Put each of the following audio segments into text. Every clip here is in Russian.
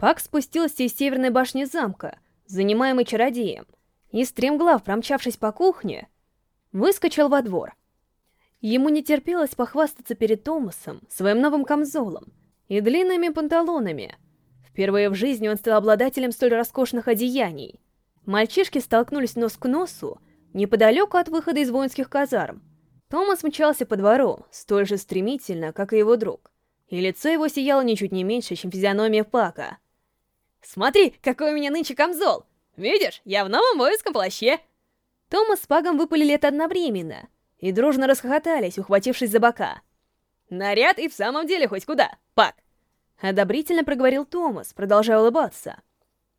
Пак спустился из северной башни замка, занимаемый чародеем, и стремглав, промчавшись по кухне, выскочил во двор. Ему не терпелось похвастаться перед Томасом своим новым камзолом и длинными панталонами. Впервые в жизни он стал обладателем столь роскошных одеяний. Мальчишки столкнулись нос к носу неподалеку от выхода из воинских казарм. Томас мчался по двору столь же стремительно, как и его друг, и лицо его сияло ничуть не меньше, чем физиономия Пака. «Смотри, какой у меня нынче камзол! Видишь, я в новом воинском плаще!» Томас с Пагом выпалили это одновременно и дружно расхохотались, ухватившись за бока. «Наряд и в самом деле хоть куда, Паг!» Одобрительно проговорил Томас, продолжая улыбаться.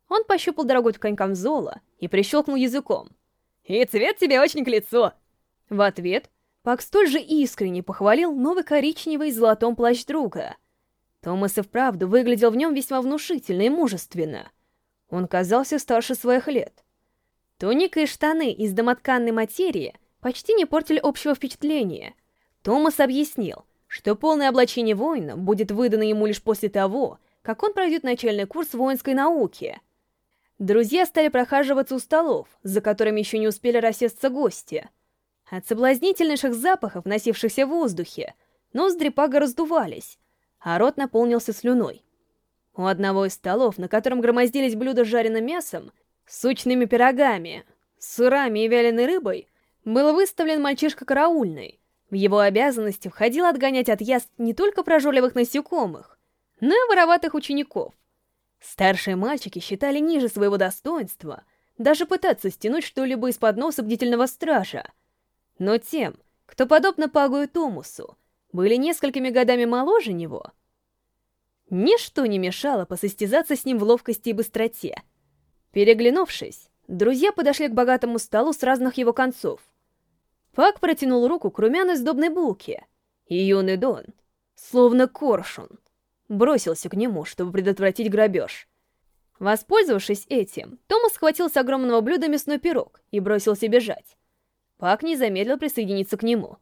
Он пощупал дорогой ткань камзола и прищелкнул языком. «И цвет тебе очень к лицу!» В ответ Пак столь же искренне похвалил новый коричневый золотом плащ друга. Томас и вправду выглядел в нем весьма внушительно и мужественно. Он казался старше своих лет. Туника и штаны из домотканной материи почти не портили общего впечатления. Томас объяснил, что полное облачение воина будет выдано ему лишь после того, как он пройдет начальный курс воинской науки. Друзья стали прохаживаться у столов, за которыми еще не успели рассесться гости. От соблазнительнейших запахов, носившихся в воздухе, ноздри Пага раздувались, а рот наполнился слюной. У одного из столов, на котором громоздились блюда с жареным мясом, сочными пирогами, сырами и вяленой рыбой, был выставлен мальчишка караульный. В его обязанности входило отгонять от яств не только прожорливых насекомых, но и вороватых учеников. Старшие мальчики считали ниже своего достоинства даже пытаться стянуть что-либо из-под носа бдительного стража. Но тем, кто, подобно Пагу и Томусу, были несколькими годами моложе него, ничто не мешало посостязаться с ним в ловкости и быстроте — Переглянувшись, друзья подошли к богатому столу с разных его концов. Пак протянул руку к румяной сдобной булке, и юный Дон, словно коршун, бросился к нему, чтобы предотвратить грабеж. Воспользовавшись этим, Томас схватил с огромного блюда мясной пирог и бросился бежать. Пак не замедлил присоединиться к нему.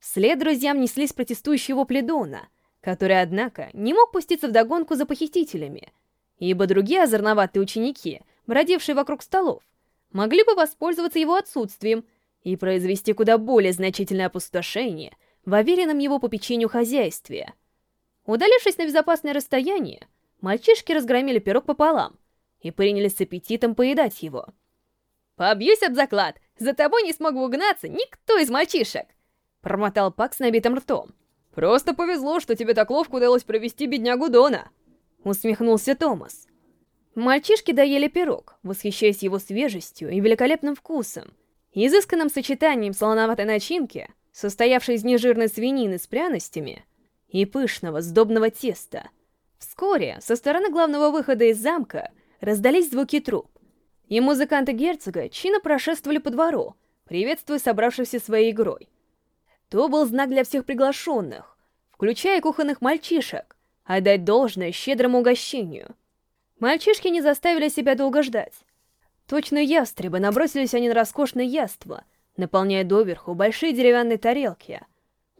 Вслед друзьям неслись протестующие вопли Дона, который, однако, не мог пуститься в догонку за похитителями, ибо другие озорноватые ученики бродившие вокруг столов, могли бы воспользоваться его отсутствием и произвести куда более значительное опустошение в уверенном его попечению хозяйстве. Удалившись на безопасное расстояние, мальчишки разгромили пирог пополам и принялись с аппетитом поедать его. «Побьюсь об заклад, за тобой не смог бы угнаться никто из мальчишек!» Промотал Пак с набитым ртом. «Просто повезло, что тебе так ловко удалось провести беднягу Дона!» Усмехнулся Томас. Мальчишки доели пирог, восхищаясь его свежестью и великолепным вкусом, изысканным сочетанием солоноватой начинки, состоявшей из нежирной свинины с пряностями, и пышного сдобного теста. Вскоре со стороны главного выхода из замка раздались звуки труп, и музыканты герцога чинно прошествовали по двору, приветствуя собравшихся своей игрой. То был знак для всех приглашенных, включая кухонных мальчишек, отдать должное щедрому угощению — Мальчишки не заставили себя долго ждать. Точно ястребы набросились они на роскошное яство, наполняя доверху большие деревянные тарелки.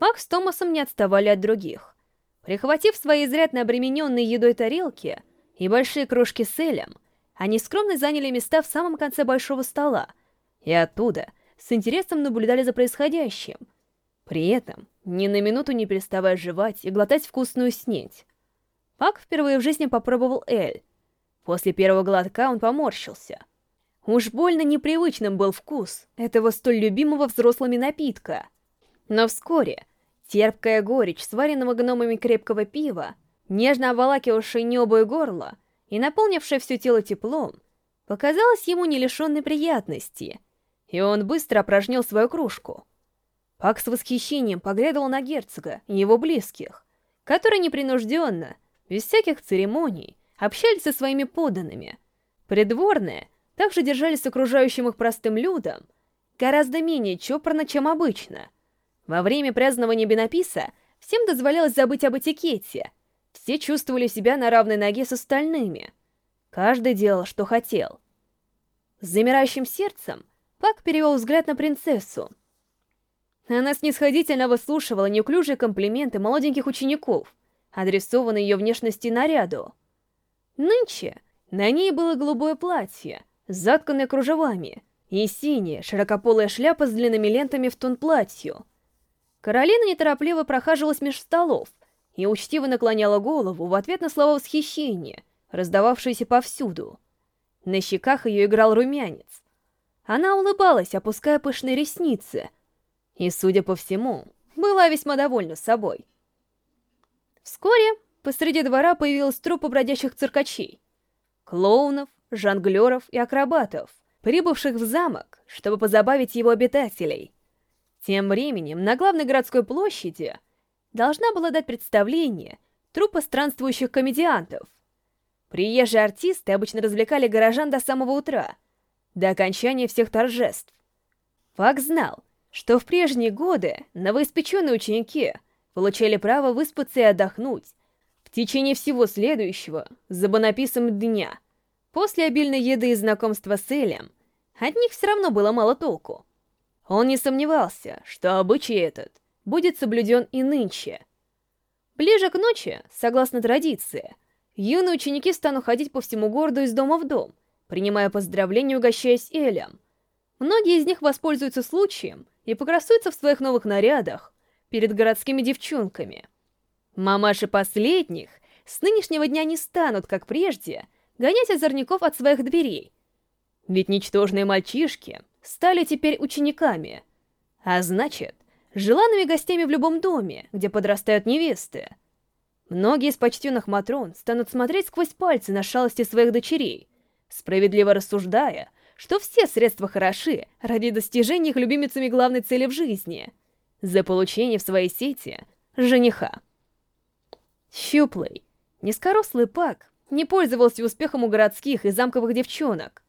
Мак с Томасом не отставали от других. Прихватив свои изрядно обремененные едой тарелки и большие кружки с элем, они скромно заняли места в самом конце большого стола, и оттуда с интересом наблюдали за происходящим. При этом ни на минуту не переставая жевать и глотать вкусную снеть. Пак впервые в жизни попробовал эль, После первого глотка он поморщился. Уж больно непривычным был вкус этого столь любимого взрослыми напитка. Но вскоре терпкая горечь сваренного гномами крепкого пива, нежно обволакивавшая небо и горло и наполнившая все тело теплом, показалась ему не лишенной приятности, и он быстро опорожнил свою кружку. Пак с восхищением поглядывал на герцога и его близких, которые непринужденно, без всяких церемоний, общались со своими подданными. Придворные также держались с окружающим их простым людом гораздо менее чопорно, чем обычно. Во время празднования бенописа всем дозволялось забыть об этикете. Все чувствовали себя на равной ноге с остальными. Каждый делал, что хотел. С замирающим сердцем Пак перевел взгляд на принцессу. Она снисходительно выслушивала неуклюжие комплименты молоденьких учеников, адресованные ее внешности и наряду. Нынче на ней было голубое платье, затканное кружевами, и синяя широкополая шляпа с длинными лентами в тон платью. Каролина неторопливо прохаживалась меж столов и учтиво наклоняла голову в ответ на слова восхищения, раздававшиеся повсюду. На щеках ее играл румянец. Она улыбалась, опуская пышные ресницы, и, судя по всему, была весьма довольна собой. Вскоре посреди двора появилась труппа бродящих циркачей, клоунов, жонглеров и акробатов, прибывших в замок, чтобы позабавить его обитателей. Тем временем на главной городской площади должна была дать представление труппа странствующих комедиантов. Приезжие артисты обычно развлекали горожан до самого утра, до окончания всех торжеств. Фак знал, что в прежние годы новоиспеченные ученики получали право выспаться и отдохнуть в течение всего следующего за бонописом дня — После обильной еды и знакомства с Элем, от них все равно было мало толку. Он не сомневался, что обычай этот будет соблюден и нынче. Ближе к ночи, согласно традиции, юные ученики станут ходить по всему городу из дома в дом, принимая поздравления и угощаясь Элем. Многие из них воспользуются случаем и покрасуются в своих новых нарядах перед городскими девчонками. Мамаши последних с нынешнего дня не станут, как прежде, гонять озорников от своих дверей. Ведь ничтожные мальчишки стали теперь учениками, а значит, желанными гостями в любом доме, где подрастают невесты. Многие из почтенных матрон станут смотреть сквозь пальцы на шалости своих дочерей, справедливо рассуждая, что все средства хороши ради достижения их любимицами главной цели в жизни — за получение в своей сети жениха. Щуплый, низкорослый Пак не пользовался успехом у городских и замковых девчонок.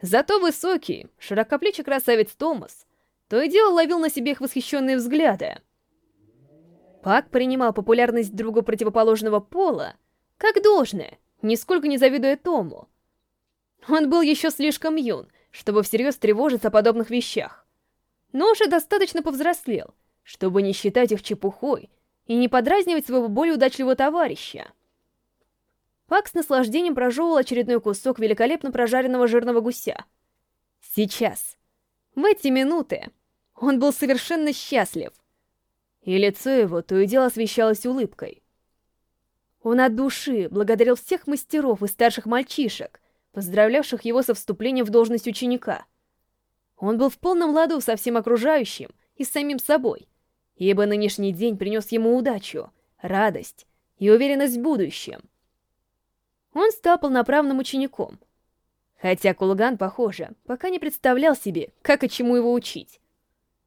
Зато высокий, широкоплечий красавец Томас то и дело ловил на себе их восхищенные взгляды. Пак принимал популярность друга противоположного пола как должное, нисколько не завидуя Тому. Он был еще слишком юн, чтобы всерьез тревожиться о подобных вещах. Но уже достаточно повзрослел, чтобы не считать их чепухой и не подразнивать своего более удачливого товарища. Пак с наслаждением прожевывал очередной кусок великолепно прожаренного жирного гуся. Сейчас, в эти минуты, он был совершенно счастлив. И лицо его то и дело освещалось улыбкой. Он от души благодарил всех мастеров и старших мальчишек, поздравлявших его со вступлением в должность ученика. Он был в полном ладу со всем окружающим и с самим собой, ибо нынешний день принес ему удачу, радость и уверенность в будущем он стал полноправным учеником. Хотя Кулган, похоже, пока не представлял себе, как и чему его учить.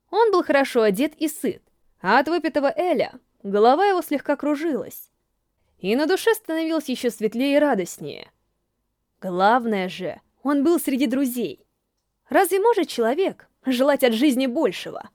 Он был хорошо одет и сыт, а от выпитого Эля голова его слегка кружилась. И на душе становилось еще светлее и радостнее. Главное же, он был среди друзей. Разве может человек желать от жизни большего?